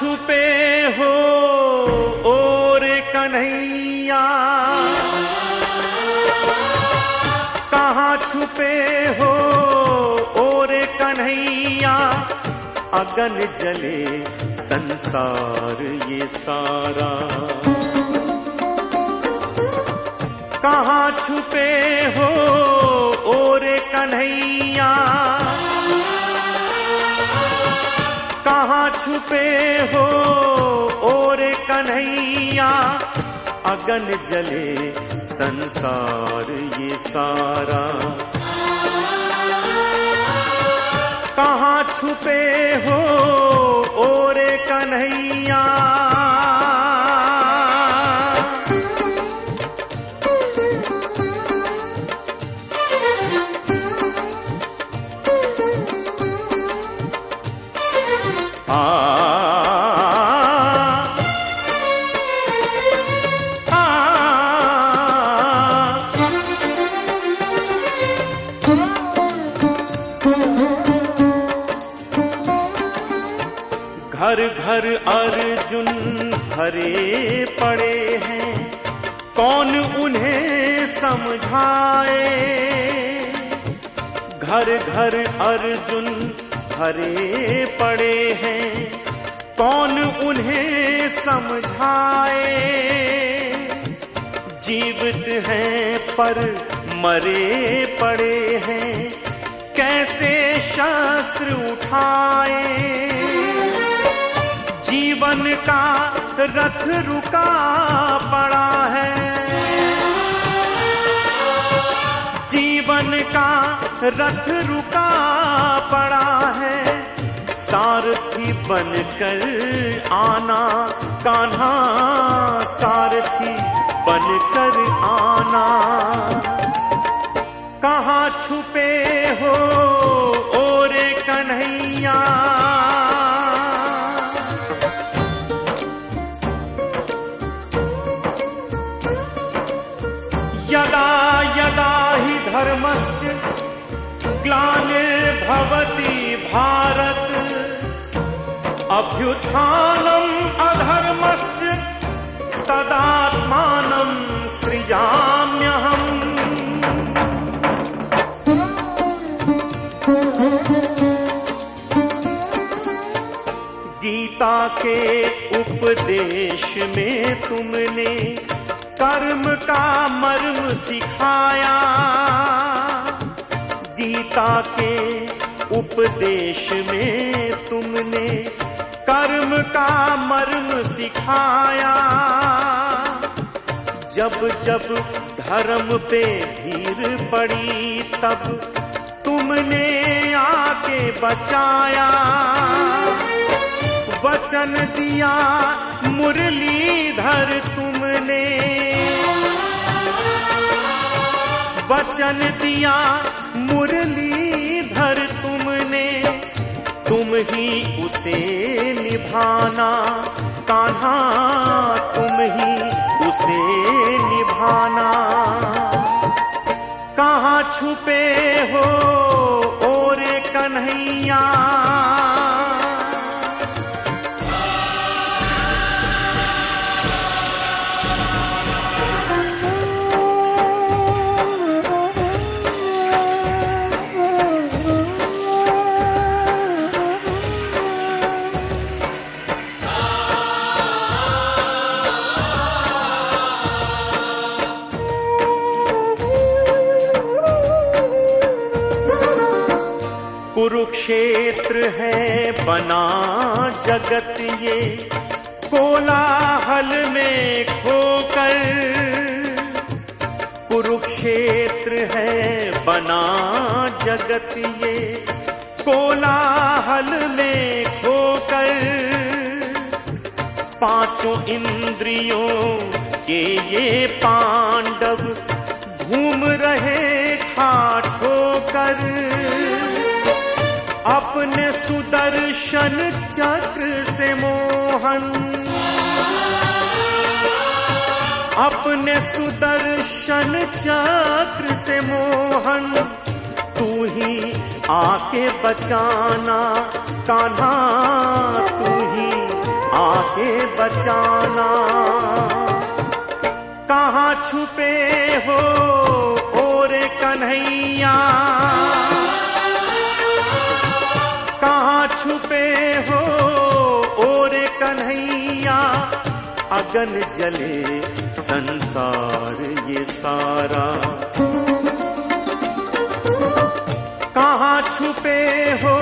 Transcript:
छुपे हो और कन्हैया। कहाँ छुपे हो और कन्हैया। अगन जले संसार ये सारा। कहाँ छुपे हो छुपे हो और कन्हैया अगन जले संसार ये सारा। कहाँ छुपे हो और कन्हैया घर अर्जुन भरे पड़े हैं। कौन उन्हें समझाए? घर घर अर्जुन भरे पड़े हैं। कौन उन्हें समझाए? जीवित हैं पर मरे पड़े हैं। कैसे शास्त्र उठाए? जीवन का रथ रुका पड़ा है। जीवन का रथ रुका पड़ा है। सारथी बनकर आना कान्हा, सारथी बनकर आना। कहाँ छुपे हो हि धर्मस्य ग्लानिर्भवति भारत। अभ्युत्थानम् अधर्मस्य तदात्मानं सृजाम्यहम्। गीता के उपदेश में तुमने कर्म का मर्म सिखाया। गीता के उपदेश में तुमने कर्म का मर्म सिखाया। जब जब धर्म पे भीड़ पड़ी, तब तुमने आके बचाया। वचन दिया, मुरलीधर तुमने। वचन दिया, मुरलीधर तुमने। तुम ही उसे निभाना, कान्हा, तुम ही उसे निभाना। कहाँ छुपे हो और कन्हैया? बना जगत ये कोलाहल में खोकर। कुरुक्षेत्र है बना जगत ये कोलाहल में खोकर। पाँचों इंद्रियों के ये पांडव घूम रहे ठाठ होकर। अपने सुदर्शन चक्र से मोहन। अपने सुदर्शन चक्र से मोहन। तू ही आके बचाना, कान्हा, तू ही आके बचाना। कहाँ छुपे हो और कन्हैया? छुपे हो और कन्हैया अगन जले संसार ये सारा। कहाँ छुपे हो